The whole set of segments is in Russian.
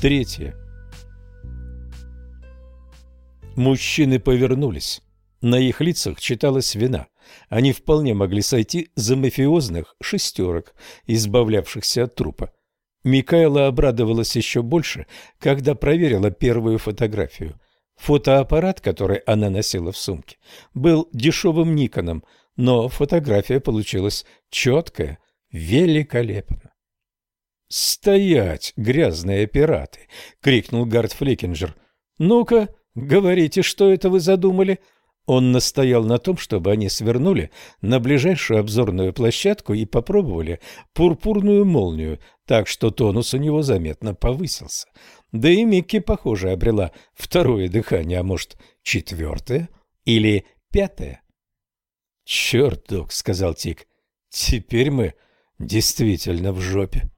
Третье. Мужчины повернулись. На их лицах читалась вина. Они вполне могли сойти за мафиозных шестерок, избавлявшихся от трупа. Микаэла обрадовалась еще больше, когда проверила первую фотографию. Фотоаппарат, который она носила в сумке, был дешевым Никоном, но фотография получилась четкая, великолепно. «Стоять, грязные пираты!» — крикнул Гард Фликинджер. «Ну-ка, говорите, что это вы задумали?» Он настоял на том, чтобы они свернули на ближайшую обзорную площадку и попробовали пурпурную молнию, так что тонус у него заметно повысился. Да и Микки, похоже, обрела второе дыхание, а может, четвертое или пятое. «Черт, док», — сказал Тик, — «теперь мы действительно в жопе».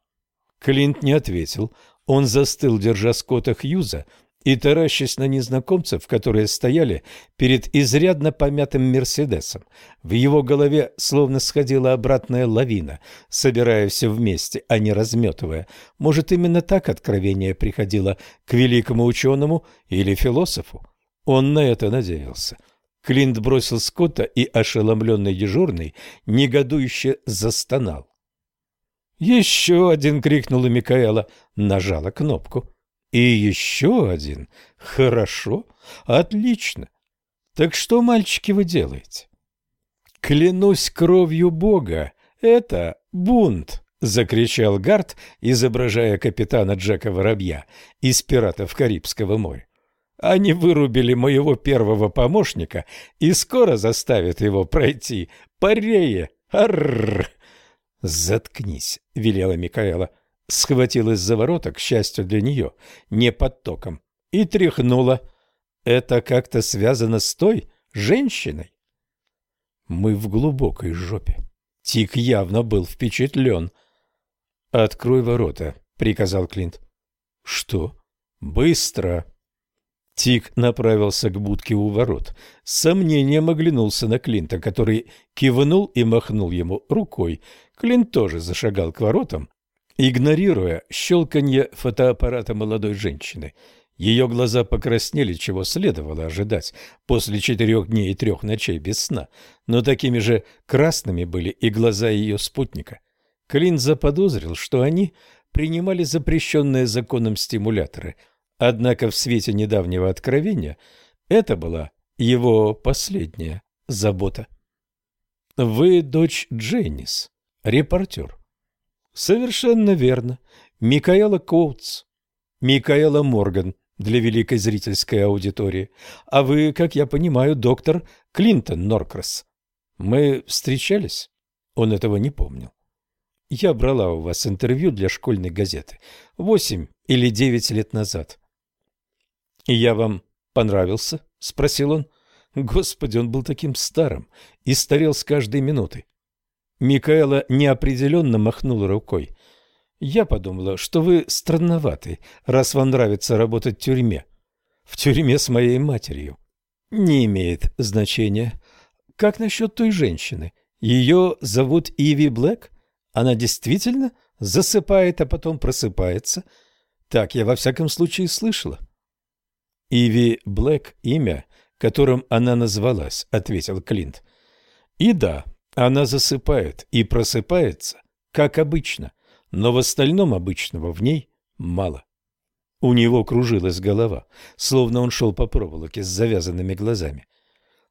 Клинт не ответил. Он застыл, держа Скотта Хьюза и таращась на незнакомцев, которые стояли перед изрядно помятым «Мерседесом». В его голове словно сходила обратная лавина, собирая все вместе, а не разметывая. Может, именно так откровение приходило к великому ученому или философу? Он на это надеялся. Клинт бросил Скотта, и ошеломленный дежурный негодующе застонал. «Еще один!» — крикнула Микаэла, нажала кнопку. «И еще один! Хорошо! Отлично! Так что, мальчики, вы делаете?» «Клянусь кровью Бога! Это бунт!» — закричал Гарт, изображая капитана Джека Воробья из «Пиратов Карибского моря». «Они вырубили моего первого помощника и скоро заставят его пройти. Парея! Арррр!» «Заткнись», — велела Микаэла. Схватилась за ворота, к счастью для нее, не под током, и тряхнула. «Это как-то связано с той женщиной?» «Мы в глубокой жопе». Тик явно был впечатлен. «Открой ворота», — приказал Клинт. «Что?» «Быстро!» Тик направился к будке у ворот. С сомнением оглянулся на Клинта, который кивнул и махнул ему рукой. Клинт тоже зашагал к воротам, игнорируя щелканье фотоаппарата молодой женщины. Ее глаза покраснели, чего следовало ожидать после четырех дней и трех ночей без сна, но такими же красными были и глаза ее спутника. Клинт заподозрил, что они принимали запрещенные законом стимуляторы – Однако в свете недавнего откровения это была его последняя забота. Вы дочь Дженнис, репортер. Совершенно верно. Микаэла Коутс. Микаэла Морган для великой зрительской аудитории. А вы, как я понимаю, доктор Клинтон Норкрас. Мы встречались? Он этого не помнил. Я брала у вас интервью для школьной газеты восемь или девять лет назад. «И я вам понравился?» — спросил он. Господи, он был таким старым и старел с каждой минутой. Микаэла неопределенно махнула рукой. «Я подумала, что вы странноваты, раз вам нравится работать в тюрьме. В тюрьме с моей матерью. Не имеет значения. Как насчет той женщины? Ее зовут Иви Блэк? Она действительно засыпает, а потом просыпается? Так я во всяком случае слышала». Иви Блэк – имя, которым она назвалась, – ответил Клинт. И да, она засыпает и просыпается, как обычно, но в остальном обычного в ней мало. У него кружилась голова, словно он шел по проволоке с завязанными глазами.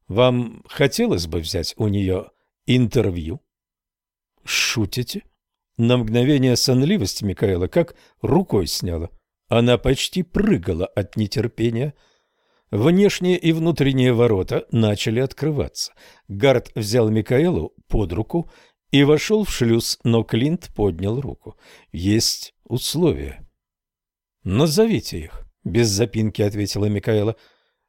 Вам хотелось бы взять у нее интервью? Шутите? На мгновение сонливость Микаэла как рукой сняла. Она почти прыгала от нетерпения. Внешние и внутренние ворота начали открываться. Гард взял Микаэлу под руку и вошел в шлюз, но Клинт поднял руку. Есть условия. «Назовите их», — без запинки ответила Микаэла.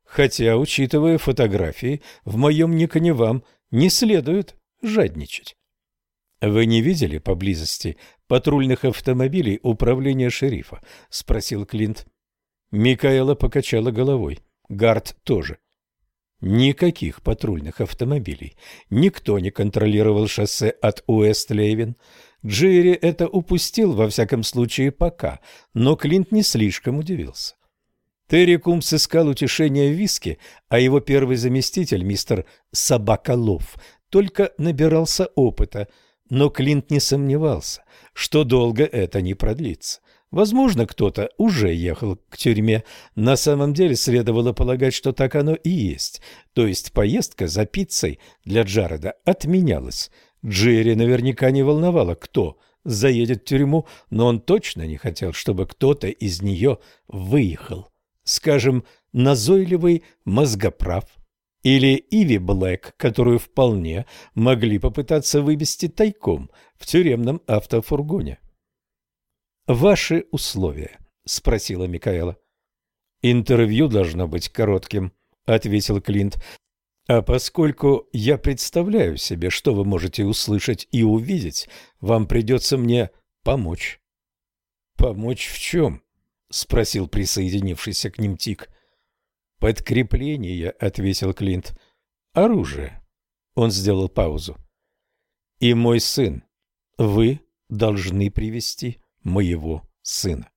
«Хотя, учитывая фотографии, в моем никоне вам не следует жадничать». «Вы не видели поблизости патрульных автомобилей управления шерифа?» — спросил Клинт. Микаэла покачала головой. Гард тоже. Никаких патрульных автомобилей. Никто не контролировал шоссе от Уэст-Лейвен. Джерри это упустил, во всяком случае, пока, но Клинт не слишком удивился. Терри Кумс искал утешения в виске, а его первый заместитель, мистер Собаколов, только набирался опыта, но Клинт не сомневался, что долго это не продлится. Возможно, кто-то уже ехал к тюрьме. На самом деле следовало полагать, что так оно и есть. То есть поездка за пиццей для Джареда отменялась. Джерри наверняка не волновало, кто заедет в тюрьму, но он точно не хотел, чтобы кто-то из нее выехал. Скажем, назойливый мозгоправ или Иви Блэк, которую вполне могли попытаться вывести тайком в тюремном автофургоне. «Ваши условия?» — спросила Микаэла. «Интервью должно быть коротким», — ответил Клинт. «А поскольку я представляю себе, что вы можете услышать и увидеть, вам придется мне помочь». «Помочь в чем?» — спросил присоединившийся к ним Тик. «Подкрепление», — ответил Клинт. «Оружие». Он сделал паузу. «И мой сын. Вы должны привести моего сына.